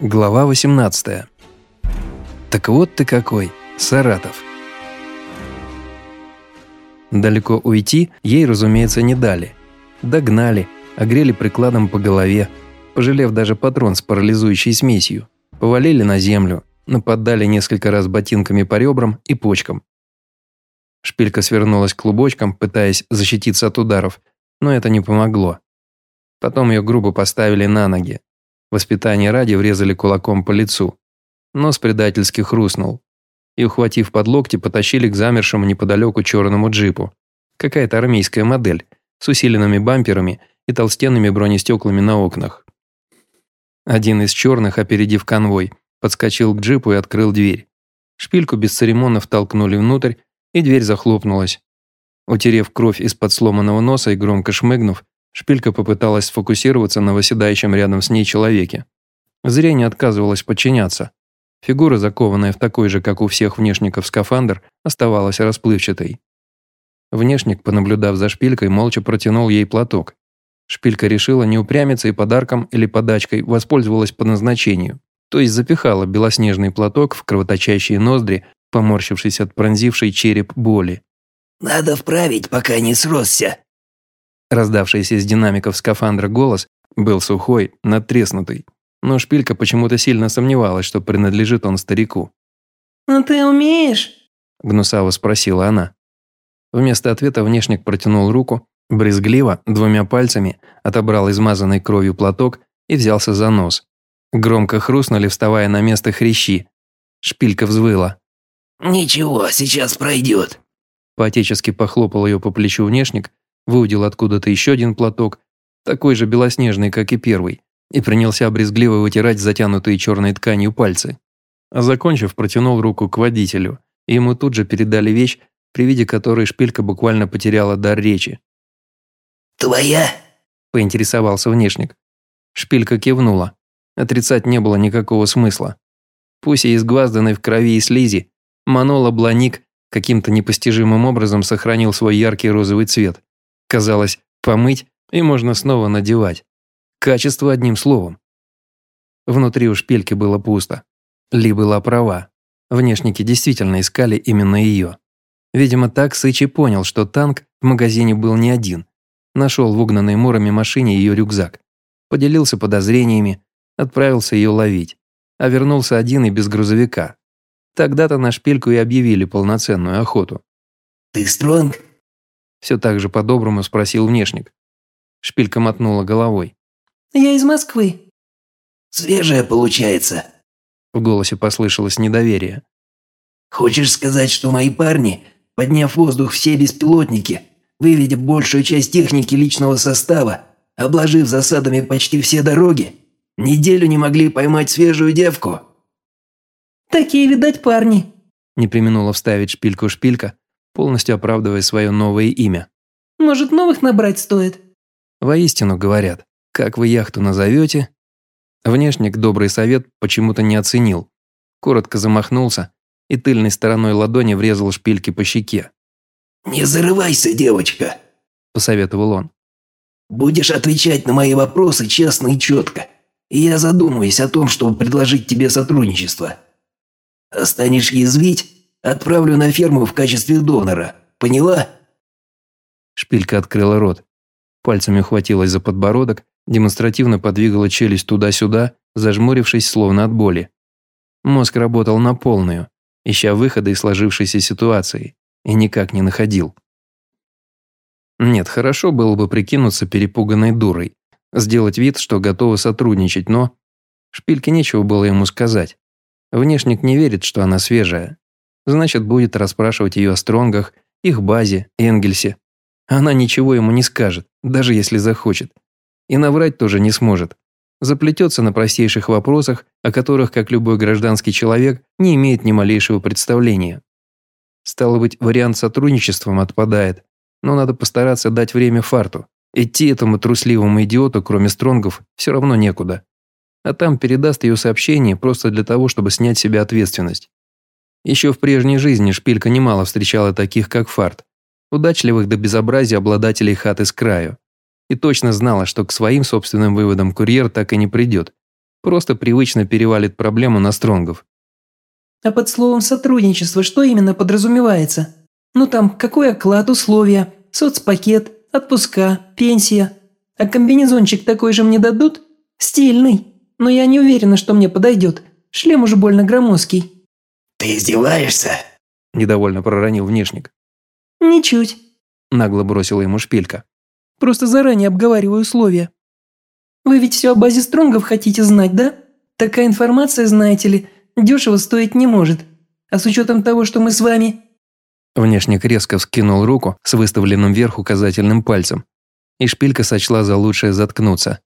Глава 18. Так вот ты какой, Саратов. Далеко уйти ей, разумеется, не дали. Догнали, огрели прикладом по голове, пожалев даже патрон с парализующей смесью. Повалили на землю, нападали несколько раз ботинками по ребрам и почкам. Шпилька свернулась клубочком, пытаясь защититься от ударов, но это не помогло. Потом ее грубо поставили на ноги, Воспитание ради врезали кулаком по лицу. Нос предательски хрустнул. И, ухватив под локти, потащили к замершему неподалеку черному джипу. Какая-то армейская модель, с усиленными бамперами и толстенными бронестеклами на окнах. Один из черных, опередив конвой, подскочил к джипу и открыл дверь. Шпильку без церемонно втолкнули внутрь, и дверь захлопнулась. Утерев кровь из-под сломанного носа и громко шмыгнув, Шпилька попыталась сфокусироваться на восседающем рядом с ней человеке. Зрение отказывалось подчиняться. Фигура, закованная в такой же, как у всех внешников, скафандр, оставалась расплывчатой. Внешник, понаблюдав за шпилькой, молча протянул ей платок. Шпилька решила не упрямиться и подарком или подачкой воспользовалась по назначению, то есть запихала белоснежный платок в кровоточащие ноздри, поморщившись от пронзившей череп боли. «Надо вправить, пока не сросся», Раздавшийся из динамиков скафандра голос был сухой, надтреснутый, но шпилька почему-то сильно сомневалась, что принадлежит он старику. «А ты умеешь?» – гнусаво спросила она. Вместо ответа внешник протянул руку, брезгливо, двумя пальцами, отобрал измазанный кровью платок и взялся за нос. Громко хрустнули, вставая на место хрящи. Шпилька взвыла. «Ничего, сейчас пройдет». Поотечески похлопал ее по плечу внешник, выудил откуда-то еще один платок, такой же белоснежный, как и первый, и принялся брезгливо вытирать затянутые черной тканью пальцы. А закончив, протянул руку к водителю, и ему тут же передали вещь, при виде которой шпилька буквально потеряла дар речи. «Твоя?» – поинтересовался внешник. Шпилька кивнула. Отрицать не было никакого смысла. Пусть и изгвазданный в крови и слизи, Манола Бланик каким-то непостижимым образом сохранил свой яркий розовый цвет. Казалось, помыть и можно снова надевать. Качество одним словом. Внутри у шпильки было пусто. Ли была права. Внешники действительно искали именно ее. Видимо, так Сычи понял, что танк в магазине был не один. Нашел в угнанной мурами машине ее рюкзак. Поделился подозрениями, отправился ее ловить. А вернулся один и без грузовика. Тогда-то на шпильку и объявили полноценную охоту. «Ты стронг?» Все так же по-доброму спросил внешник. Шпилька мотнула головой. «Я из Москвы». «Свежая получается». В голосе послышалось недоверие. «Хочешь сказать, что мои парни, подняв воздух все беспилотники, выведя большую часть техники личного состава, обложив засадами почти все дороги, неделю не могли поймать свежую девку?» «Такие, видать, парни», – не применула вставить шпильку шпилька, полностью оправдывая свое новое имя. «Может, новых набрать стоит?» Воистину говорят, как вы яхту назовете? Внешник добрый совет почему-то не оценил. Коротко замахнулся и тыльной стороной ладони врезал шпильки по щеке. «Не зарывайся, девочка», – посоветовал он. «Будешь отвечать на мои вопросы честно и четко, и я задумаюсь о том, чтобы предложить тебе сотрудничество. Останешь язвить, Отправлю на ферму в качестве донора. Поняла?» Шпилька открыла рот. Пальцами ухватилась за подбородок, демонстративно подвигала челюсть туда-сюда, зажмурившись словно от боли. Мозг работал на полную, ища выхода из сложившейся ситуации, и никак не находил. Нет, хорошо было бы прикинуться перепуганной дурой, сделать вид, что готова сотрудничать, но... Шпильке нечего было ему сказать. Внешник не верит, что она свежая, Значит, будет расспрашивать ее о Стронгах, их базе, Энгельсе. Она ничего ему не скажет, даже если захочет. И наврать тоже не сможет. Заплетется на простейших вопросах, о которых, как любой гражданский человек, не имеет ни малейшего представления. Стало быть, вариант с сотрудничеством отпадает, но надо постараться дать время фарту. Идти этому трусливому идиоту, кроме Стронгов, все равно некуда. А там передаст ее сообщение просто для того, чтобы снять с себя ответственность. Еще в прежней жизни Шпилька немало встречала таких, как Фарт, удачливых до безобразия обладателей хаты с краю. И точно знала, что к своим собственным выводам курьер так и не придет. Просто привычно перевалит проблему на Стронгов. А под словом «сотрудничество» что именно подразумевается? Ну там, какой оклад, условия, соцпакет, отпуска, пенсия. А комбинезончик такой же мне дадут? Стильный. Но я не уверена, что мне подойдет. Шлем уже больно громоздкий. «Ты издеваешься?» – недовольно проронил внешник. «Ничуть», – нагло бросила ему шпилька. «Просто заранее обговариваю условия. Вы ведь все о базе Стронгов хотите знать, да? Такая информация, знаете ли, дешево стоить не может. А с учетом того, что мы с вами...» Внешник резко вскинул руку с выставленным вверх указательным пальцем, и шпилька сочла за лучшее заткнуться.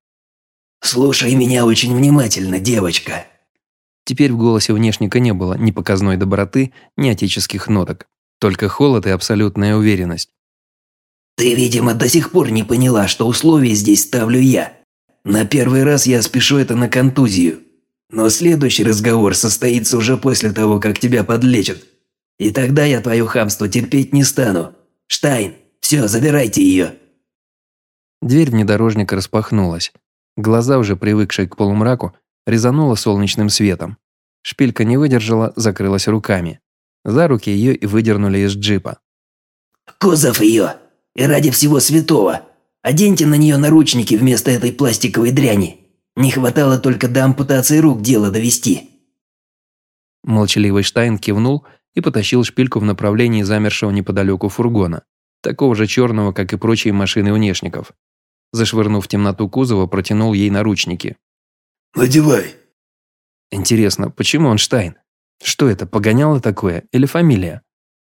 «Слушай меня очень внимательно, девочка». Теперь в голосе внешника не было ни показной доброты, ни отеческих ноток, только холод и абсолютная уверенность. «Ты, видимо, до сих пор не поняла, что условия здесь ставлю я. На первый раз я спешу это на контузию. Но следующий разговор состоится уже после того, как тебя подлечат. И тогда я твое хамство терпеть не стану. Штайн, все, забирайте ее». Дверь внедорожника распахнулась. Глаза, уже привыкшие к полумраку, резануло солнечным светом. Шпилька не выдержала, закрылась руками. За руки ее и выдернули из джипа. «Кузов ее! И ради всего святого! Оденьте на нее наручники вместо этой пластиковой дряни! Не хватало только до ампутации рук дело довести!» Молчаливый Штайн кивнул и потащил шпильку в направлении замершего неподалеку фургона, такого же черного, как и прочие машины внешников. Зашвырнув темноту кузова, протянул ей наручники. «Надевай». Интересно, почему он Штайн? Что это, погоняло такое или фамилия?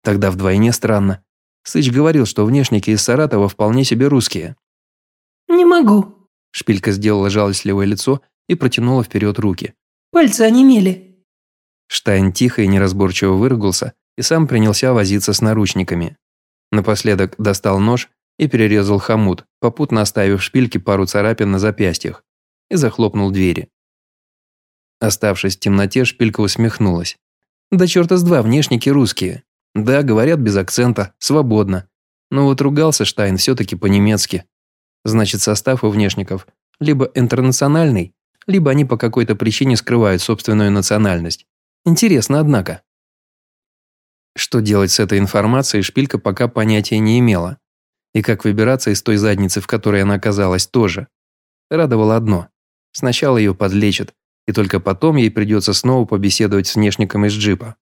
Тогда вдвойне странно. Сыч говорил, что внешники из Саратова вполне себе русские. «Не могу». Шпилька сделала жалостливое лицо и протянула вперед руки. «Пальцы онемели». Штайн тихо и неразборчиво выругался и сам принялся возиться с наручниками. Напоследок достал нож и перерезал хомут, попутно оставив шпильке пару царапин на запястьях, и захлопнул двери. Оставшись в темноте, шпилька усмехнулась. Да черта с два, внешники русские. Да, говорят без акцента, свободно. Но вот ругался Штайн все-таки по-немецки. Значит, состав у внешников либо интернациональный, либо они по какой-то причине скрывают собственную национальность. Интересно, однако. Что делать с этой информацией, Шпилька пока понятия не имела. И как выбираться из той задницы, в которой она оказалась, тоже. Радовало одно. Сначала ее подлечат, и только потом ей придется снова побеседовать с внешником из джипа.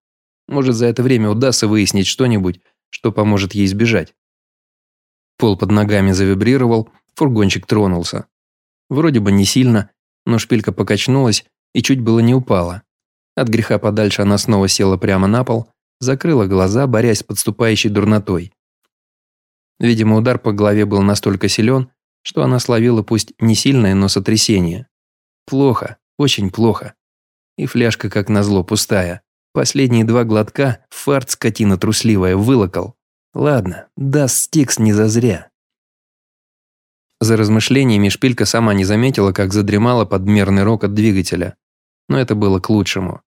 Может, за это время удастся выяснить что-нибудь, что поможет ей сбежать. Пол под ногами завибрировал, фургончик тронулся. Вроде бы не сильно, но шпилька покачнулась и чуть было не упала. От греха подальше она снова села прямо на пол, закрыла глаза, борясь с подступающей дурнотой. Видимо, удар по голове был настолько силен, что она словила пусть не сильное, но сотрясение. Плохо, очень плохо. И фляжка, как назло, пустая. Последние два глотка фарт скотина трусливая вылокал. Ладно, даст стикс не зазря. За размышлениями шпилька сама не заметила, как задремала подмерный рокот двигателя. Но это было к лучшему.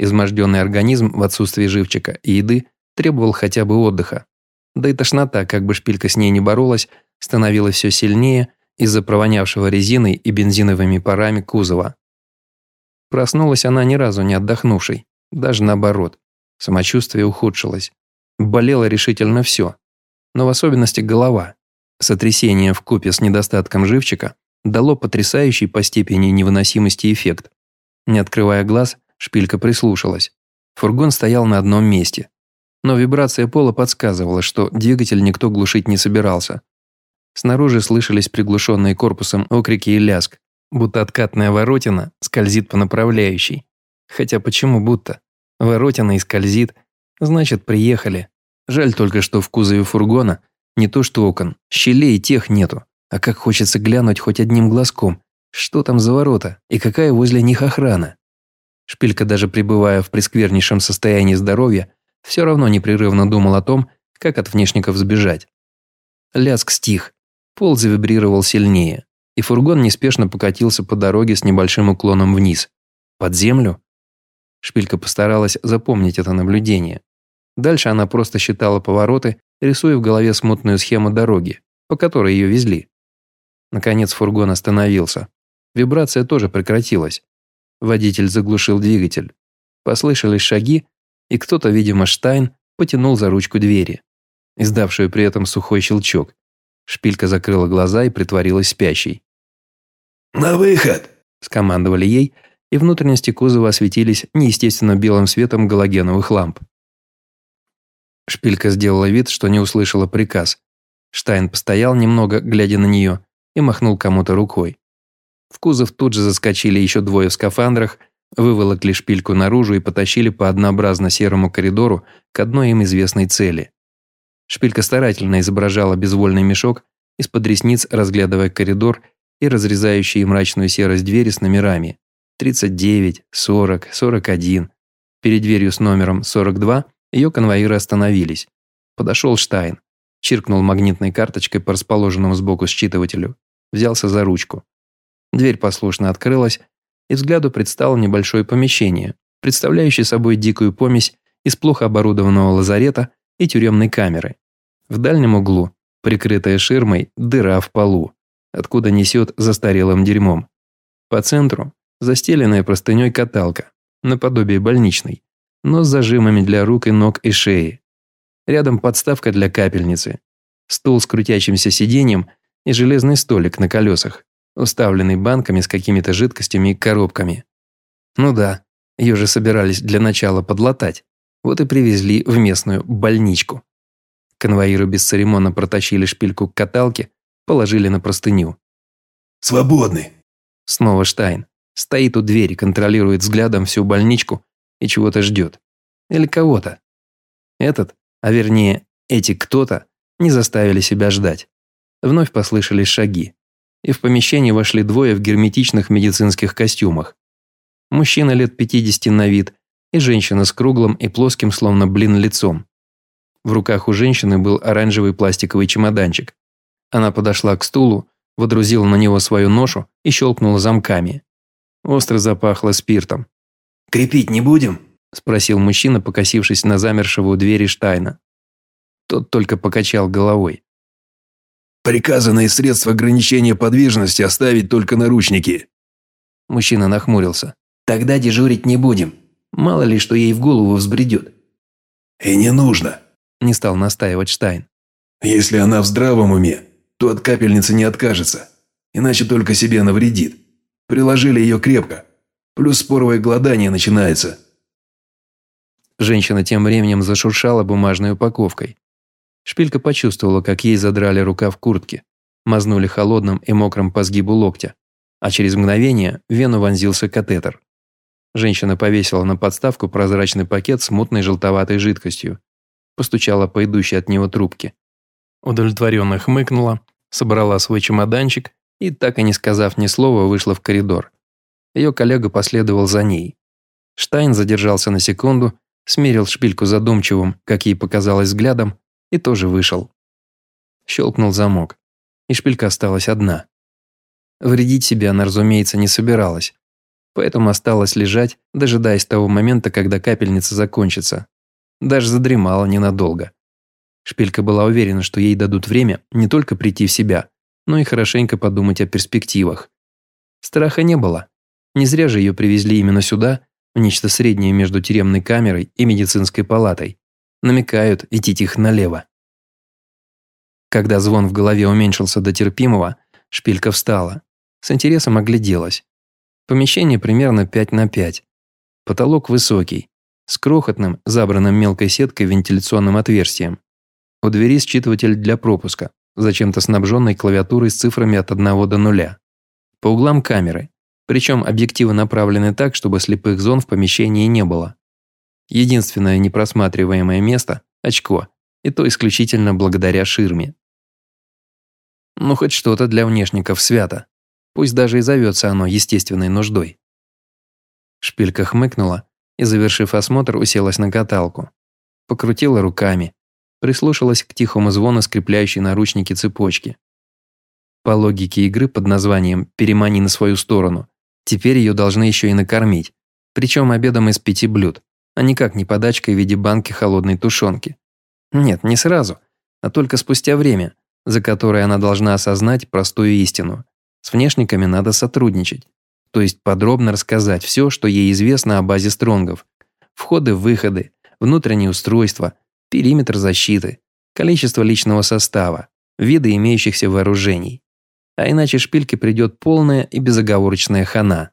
Изможденный организм в отсутствии живчика и еды требовал хотя бы отдыха. Да и тошнота, как бы шпилька с ней не боролась, становилась все сильнее из-за провонявшего резиной и бензиновыми парами кузова. Проснулась она ни разу не отдохнувшей, даже наоборот. Самочувствие ухудшилось. Болело решительно все. Но в особенности голова. Сотрясение в купе с недостатком живчика дало потрясающий по степени невыносимости эффект. Не открывая глаз, шпилька прислушалась. Фургон стоял на одном месте. Но вибрация пола подсказывала, что двигатель никто глушить не собирался. Снаружи слышались приглушенные корпусом окрики и ляск, будто откатная воротина скользит по направляющей. Хотя почему будто? Воротина и скользит, значит, приехали. Жаль только, что в кузове фургона не то что окон, щелей тех нету. А как хочется глянуть хоть одним глазком, что там за ворота и какая возле них охрана. Шпилька, даже пребывая в пресквернейшем состоянии здоровья, все равно непрерывно думал о том, как от внешников сбежать. Ляск стих, пол завибрировал сильнее, и фургон неспешно покатился по дороге с небольшим уклоном вниз. Под землю? Шпилька постаралась запомнить это наблюдение. Дальше она просто считала повороты, рисуя в голове смутную схему дороги, по которой ее везли. Наконец фургон остановился. Вибрация тоже прекратилась. Водитель заглушил двигатель. Послышались шаги, и кто-то, видимо Штайн, потянул за ручку двери, издавшую при этом сухой щелчок. Шпилька закрыла глаза и притворилась спящей. «На выход!» – скомандовали ей, и внутренности кузова осветились неестественно белым светом галогеновых ламп. Шпилька сделала вид, что не услышала приказ. Штайн постоял немного, глядя на нее, и махнул кому-то рукой. В кузов тут же заскочили еще двое в скафандрах, выволокли шпильку наружу и потащили по однообразно серому коридору к одной им известной цели. Шпилька старательно изображала безвольный мешок, из-под ресниц разглядывая коридор и разрезающие мрачную серость двери с номерами 39, 40, 41. Перед дверью с номером 42 ее конвоиры остановились. Подошел Штайн, чиркнул магнитной карточкой по расположенному сбоку считывателю, взялся за ручку. Дверь послушно открылась, и взгляду предстало небольшое помещение, представляющее собой дикую помесь из плохо оборудованного лазарета и тюремной камеры. В дальнем углу, прикрытая ширмой, дыра в полу, откуда несет застарелым дерьмом. По центру застеленная простыней каталка, наподобие больничной, но с зажимами для рук и ног и шеи. Рядом подставка для капельницы, стул с крутящимся сиденьем и железный столик на колесах, уставленный банками с какими-то жидкостями и коробками. Ну да, ее же собирались для начала подлатать, вот и привезли в местную больничку. Конвоиры бесцеремонно протащили шпильку к каталке, положили на простыню. «Свободны!» Снова Штайн. Стоит у двери, контролирует взглядом всю больничку и чего-то ждет. Или кого-то. Этот, а вернее, эти кто-то, не заставили себя ждать. Вновь послышались шаги и в помещение вошли двое в герметичных медицинских костюмах. Мужчина лет 50 на вид и женщина с круглым и плоским, словно блин, лицом. В руках у женщины был оранжевый пластиковый чемоданчик. Она подошла к стулу, водрузила на него свою ношу и щелкнула замками. Остро запахло спиртом. «Крепить не будем?» – спросил мужчина, покосившись на замершего у двери Штайна. Тот только покачал головой. Приказанные средства ограничения подвижности оставить только наручники». Мужчина нахмурился. «Тогда дежурить не будем. Мало ли, что ей в голову взбредет». «И не нужно», – не стал настаивать Штайн. «Если она в здравом уме, то от капельницы не откажется, иначе только себе навредит. Приложили ее крепко, плюс споровое голодание начинается». Женщина тем временем зашуршала бумажной упаковкой. Шпилька почувствовала, как ей задрали рука в куртке, мазнули холодным и мокрым по сгибу локтя, а через мгновение в вену вонзился катетер. Женщина повесила на подставку прозрачный пакет с мутной желтоватой жидкостью, постучала по идущей от него трубке. Удовлетворенно хмыкнула, собрала свой чемоданчик и, так и не сказав ни слова, вышла в коридор. Ее коллега последовал за ней. Штайн задержался на секунду, смерил шпильку задумчивым, как ей показалось взглядом, и тоже вышел. Щелкнул замок, и шпилька осталась одна. Вредить себе она, разумеется, не собиралась, поэтому осталась лежать, дожидаясь того момента, когда капельница закончится. Даже задремала ненадолго. Шпилька была уверена, что ей дадут время не только прийти в себя, но и хорошенько подумать о перспективах. Страха не было. Не зря же ее привезли именно сюда, в нечто среднее между тюремной камерой и медицинской палатой намекают идти тихо налево. Когда звон в голове уменьшился до терпимого, шпилька встала. С интересом огляделась. Помещение примерно 5 на 5. Потолок высокий, с крохотным, забранным мелкой сеткой вентиляционным отверстием. У двери считыватель для пропуска, зачем-то снабженный клавиатурой с цифрами от 1 до 0. По углам камеры, причем объективы направлены так, чтобы слепых зон в помещении не было. Единственное непросматриваемое место – очко, и то исключительно благодаря ширме. Ну, хоть что-то для внешников свято. Пусть даже и зовется оно естественной нуждой. Шпилька хмыкнула и, завершив осмотр, уселась на каталку. Покрутила руками, прислушалась к тихому звону скрепляющей наручники цепочки. По логике игры под названием «Перемани на свою сторону», теперь ее должны еще и накормить, причем обедом из пяти блюд а никак не подачкой в виде банки холодной тушенки. Нет, не сразу, а только спустя время, за которое она должна осознать простую истину. С внешниками надо сотрудничать. то есть подробно рассказать все, что ей известно о базе Стронгов. Входы-выходы, внутренние устройства, периметр защиты, количество личного состава, виды имеющихся вооружений. А иначе шпильке придет полная и безоговорочная хана.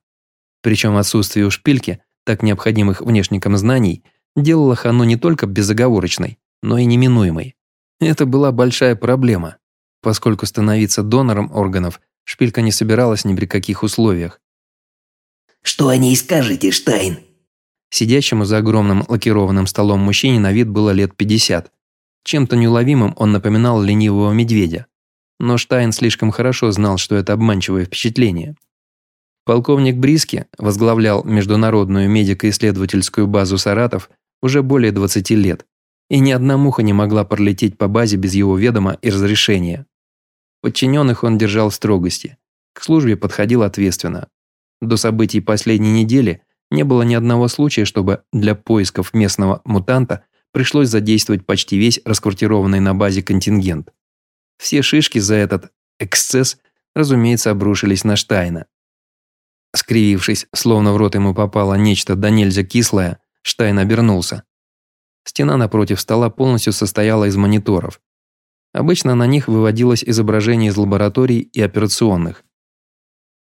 Причем отсутствие у шпильки так необходимых внешникам знаний делало хану не только безоговорочной, но и неминуемой. Это была большая проблема, поскольку становиться донором органов шпилька не собиралась ни при каких условиях. «Что о ней скажете, Штайн?» Сидящему за огромным лакированным столом мужчине на вид было лет 50. Чем-то неуловимым он напоминал ленивого медведя. Но Штайн слишком хорошо знал, что это обманчивое впечатление. Полковник Бриски возглавлял международную медико-исследовательскую базу «Саратов» уже более 20 лет, и ни одна муха не могла пролететь по базе без его ведома и разрешения. Подчиненных он держал в строгости, к службе подходил ответственно. До событий последней недели не было ни одного случая, чтобы для поисков местного мутанта пришлось задействовать почти весь расквартированный на базе контингент. Все шишки за этот эксцесс, разумеется, обрушились на Штайна. Скривившись, словно в рот ему попало нечто до нельзя кислое, Штайн обернулся. Стена напротив стола полностью состояла из мониторов. Обычно на них выводилось изображение из лабораторий и операционных.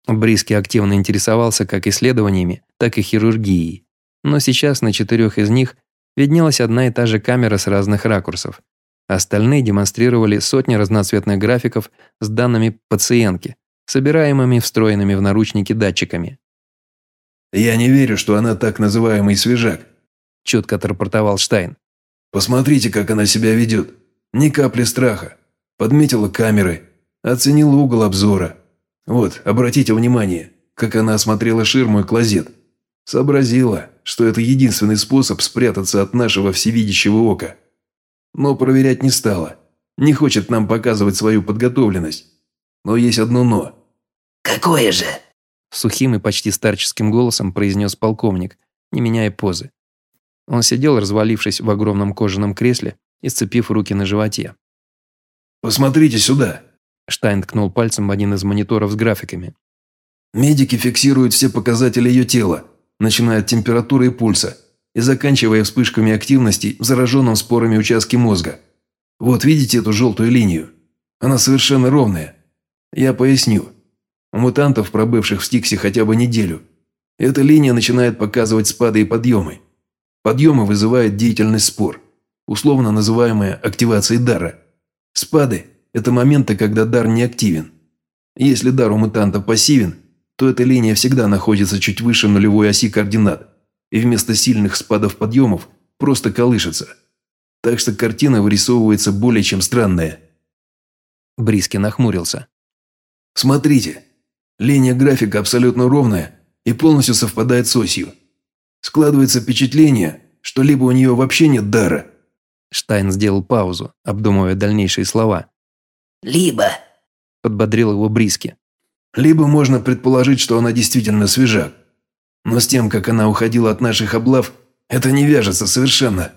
Бриски активно интересовался как исследованиями, так и хирургией. Но сейчас на четырех из них виднелась одна и та же камера с разных ракурсов. Остальные демонстрировали сотни разноцветных графиков с данными пациентки, собираемыми встроенными в наручники датчиками. «Я не верю, что она так называемый свежак», – четко отрапортовал Штайн. «Посмотрите, как она себя ведет. Ни капли страха. Подметила камеры, оценила угол обзора. Вот, обратите внимание, как она осмотрела ширму и клозет. Сообразила, что это единственный способ спрятаться от нашего всевидящего ока. Но проверять не стала. Не хочет нам показывать свою подготовленность. Но есть одно «но». «Какое же?» Сухим и почти старческим голосом произнес полковник, не меняя позы. Он сидел, развалившись в огромном кожаном кресле и сцепив руки на животе. «Посмотрите сюда!» Штайн ткнул пальцем в один из мониторов с графиками. «Медики фиксируют все показатели ее тела, начиная от температуры и пульса, и заканчивая вспышками активности в зараженном спорами участке мозга. Вот видите эту желтую линию? Она совершенно ровная. Я поясню. У мутантов, пробывших в Стиксе хотя бы неделю, эта линия начинает показывать спады и подъемы. Подъемы вызывают деятельность спор, условно называемая активацией дара. Спады – это моменты, когда дар не активен. Если дар у мутанта пассивен, то эта линия всегда находится чуть выше нулевой оси координат, и вместо сильных спадов-подъемов просто колышется. Так что картина вырисовывается более чем странная. Бриски нахмурился. Смотрите, линия графика абсолютно ровная и полностью совпадает с осью. Складывается впечатление, что либо у нее вообще нет дара. Штайн сделал паузу, обдумывая дальнейшие слова. «Либо», – подбодрил его Бриски. «Либо можно предположить, что она действительно свежа. Но с тем, как она уходила от наших облав, это не вяжется совершенно».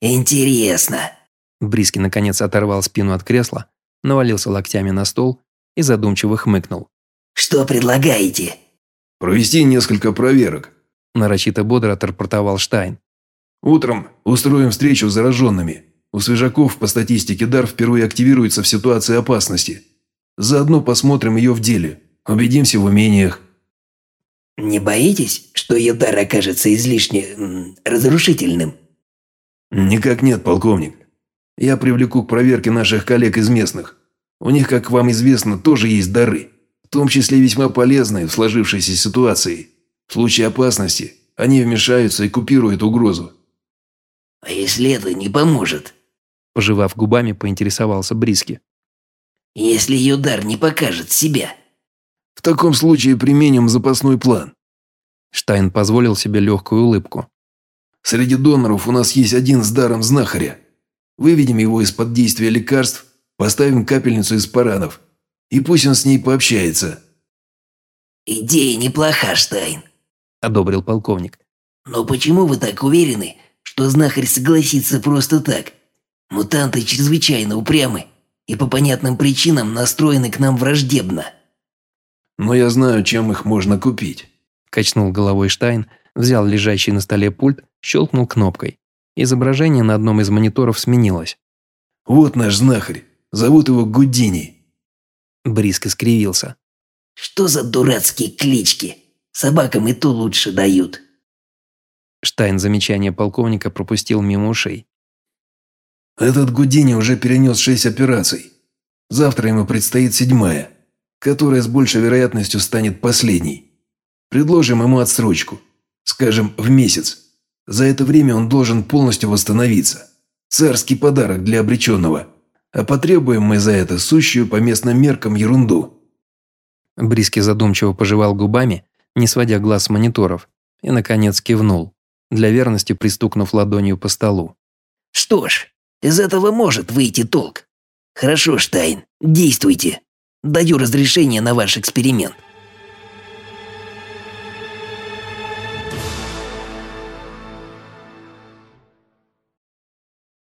«Интересно». Бриски наконец оторвал спину от кресла, навалился локтями на стол и задумчиво хмыкнул. «Что предлагаете?» «Провести несколько проверок», – нарочито бодро отрапортовал Штайн. «Утром устроим встречу с зараженными. У свежаков по статистике дар впервые активируется в ситуации опасности. Заодно посмотрим ее в деле, убедимся в умениях». «Не боитесь, что ее дар окажется излишне разрушительным?» «Никак нет, полковник. Я привлеку к проверке наших коллег из местных. У них, как вам известно, тоже есть дары, в том числе весьма полезные в сложившейся ситуации. В случае опасности они вмешаются и купируют угрозу. А если это не поможет? Пожевав губами, поинтересовался Бриски. Если ее дар не покажет себя? В таком случае применим запасной план. Штайн позволил себе легкую улыбку. Среди доноров у нас есть один с даром знахаря. Выведем его из-под действия лекарств Поставим капельницу из паранов. И пусть он с ней пообщается». «Идея неплоха, Штайн», – одобрил полковник. «Но почему вы так уверены, что знахарь согласится просто так? Мутанты чрезвычайно упрямы и по понятным причинам настроены к нам враждебно». но я знаю, чем их можно купить». Качнул головой Штайн, взял лежащий на столе пульт, щелкнул кнопкой. Изображение на одном из мониторов сменилось. «Вот наш знахарь. Зовут его Гудини». Бриск искривился. «Что за дурацкие клички? Собакам и то лучше дают». Штайн замечание полковника пропустил мимо ушей. «Этот Гудини уже перенес шесть операций. Завтра ему предстоит седьмая, которая с большей вероятностью станет последней. Предложим ему отсрочку, скажем, в месяц. За это время он должен полностью восстановиться. Царский подарок для обреченного. А потребуем мы за это сущую по местным меркам ерунду». Бриски задумчиво пожевал губами, не сводя глаз с мониторов, и, наконец, кивнул, для верности пристукнув ладонью по столу. «Что ж, из этого может выйти толк. Хорошо, Штайн, действуйте. Даю разрешение на ваш эксперимент».